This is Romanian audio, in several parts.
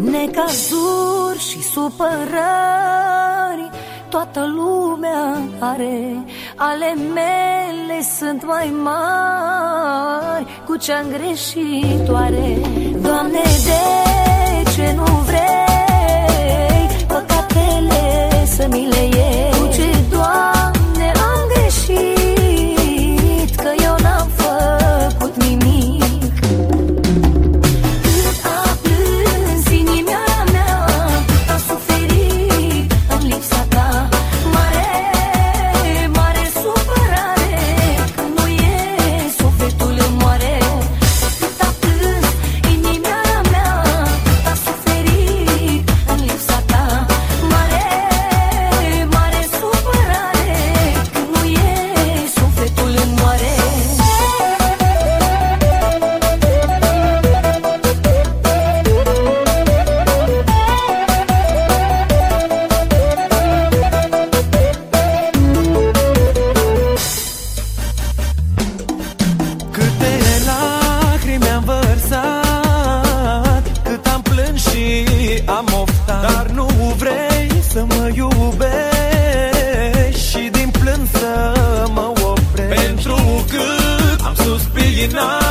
Necazuri și supărări Toată lumea are. Ale mele sunt mai mari Cu ce-am greșit oare? Doamne, de ce nu vrei am oftat Dar nu vrei să mă iubești Și din plâns să mă oprești Pentru că am suspinat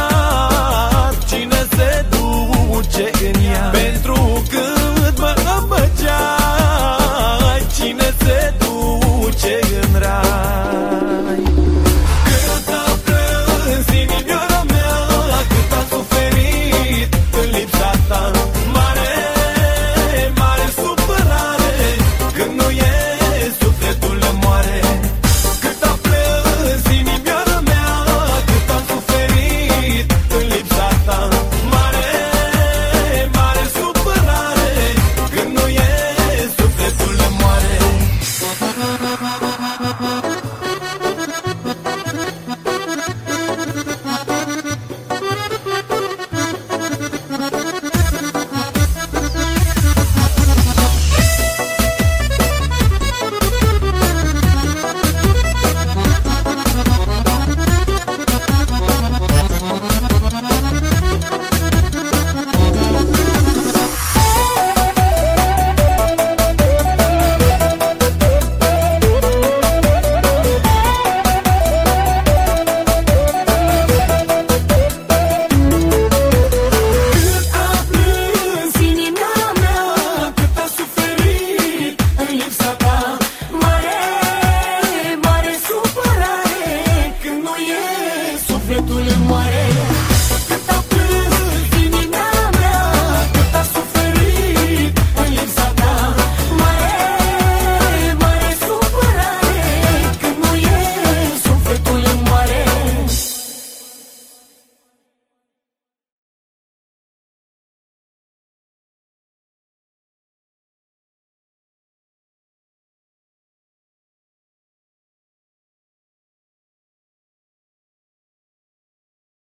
Sufletul în mare